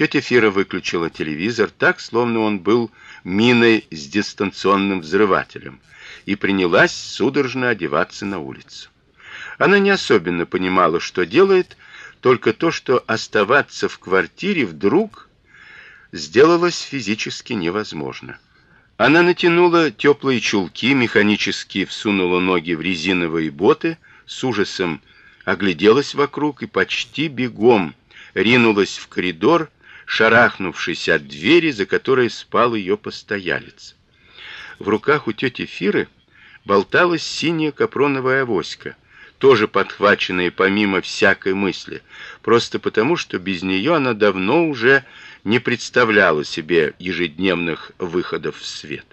Тетя Фира выключила телевизор так, словно он был миной с дистанционным взрывателем, и принялась судорожно одеваться на улицу. Она не особенно понимала, что делает, только то, что оставаться в квартире вдруг сделалось физически невозможно. Она натянула теплые чулки, механически всунула ноги в резиновые боты, с ужасом огляделась вокруг и почти бегом ринулась в коридор, шарахнувшись от двери, за которой спал ее постоялец. В руках у тети Фиры болталась синяя капроновая авоська, тоже подхваченная помимо всякой мысли, просто потому, что без нее она давно уже не представляла себе ежедневных выходов в свет.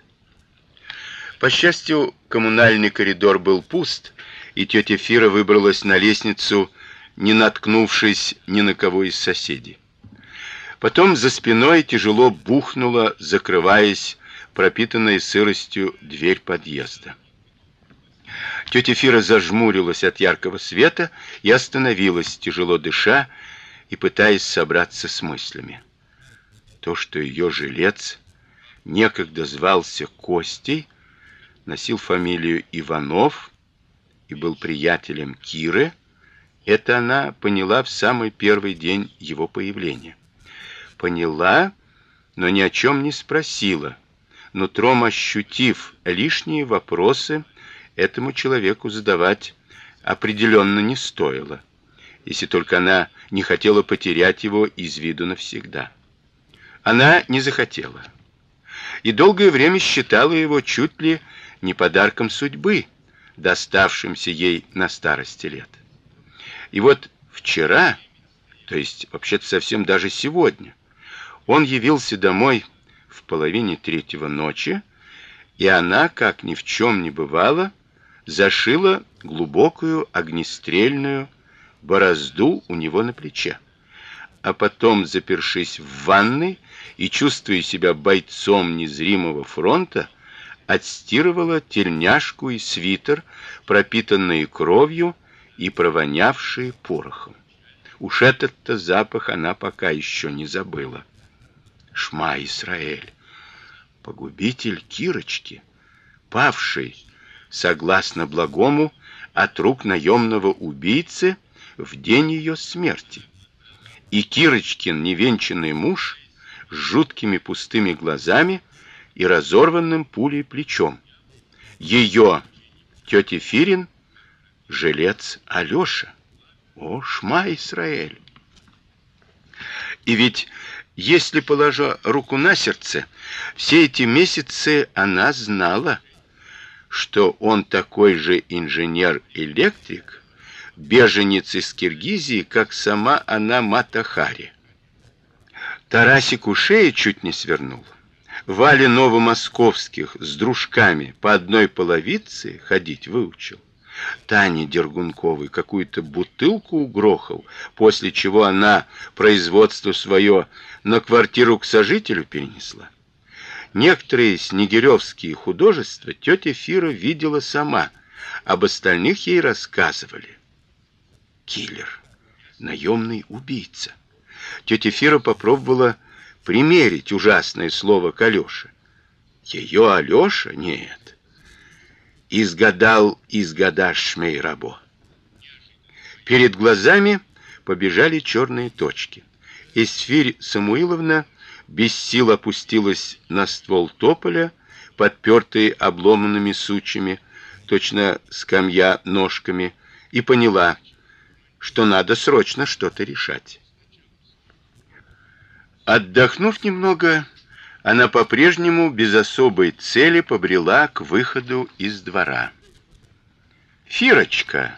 По счастью, коммунальный коридор был пуст, и тетя Фира выбралась на лестницу, не наткнувшись ни на кого из соседей. Потом за спиной тяжело бухнула, закрываясь пропитанная сыростью дверь подъезда. Тетя Фира зажмурилась от яркого света и остановилась, тяжело дыша и пытаясь собраться с мыслями. То, что ее жилец некогда звался Костей, носил фамилию Иванов и был приятелем Киры, это она поняла в самый первый день его появления. Поняла, но ни о чем не спросила, нутром ощутив лишние вопросы, этому человеку задавать определенно не стоило, если только она не хотела потерять его из виду навсегда. Она не захотела. И долгое время считала его чуть ли не подарком судьбы, доставшимся ей на старости лет. И вот вчера, то есть вообще-то совсем даже сегодня, он явился домой в половине третьего ночи, и она, как ни в чем не бывало, зашила глубокую огнестрельную борозду у него на плече. А потом, запершись в ванной и чувствуя себя бойцом незримого фронта, отстирывала тельняшку и свитер, пропитанные кровью и провонявшие порохом. Уж этот-то запах она пока еще не забыла. Шма Исраэль, погубитель Кирочки, павший согласно благому от рук наемного убийцы в день ее смерти. И Кирочкин невенчанный муж с жуткими пустыми глазами и разорванным пулей плечом. Ее тетя Фирин жилец Алёша. О, шма Израиль! И ведь, если положа руку на сердце, все эти месяцы она знала, что он такой же инженер-электрик, беженец из Киргизии, как сама она Матахари. Тарасик у шеи чуть не свернул. Вале новомосковских с дружками по одной половице ходить выучил. Тане Дергунковой какую-то бутылку угрохал, после чего она производство свое на квартиру к сожителю перенесла. Некоторые снегиревские художества тетя Фира видела сама, об остальных ей рассказывали. Киллер, наемный убийца. Тетя Фира попробовала примерить ужасное слово к Алёше. Ее Алёша? Нет. Изгадал изгадаш Шмейрабо. Перед глазами побежали черные точки. Исфирь Самуиловна без сил опустилась на ствол тополя, подпертый обломанными сучьями, точно скамья ножками, и поняла, что надо срочно что-то решать. Отдохнув немного, она по-прежнему без особой цели побрела к выходу из двора. Фирочка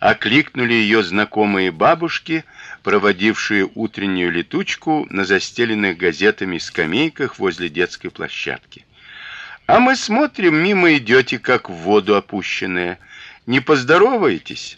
окликнули ее знакомые бабушки, проводившие утреннюю летучку на застеленных газетами скамейках возле детской площадки. А мы смотрим, мимо идете, как в воду опущенные. Не поздороваетесь?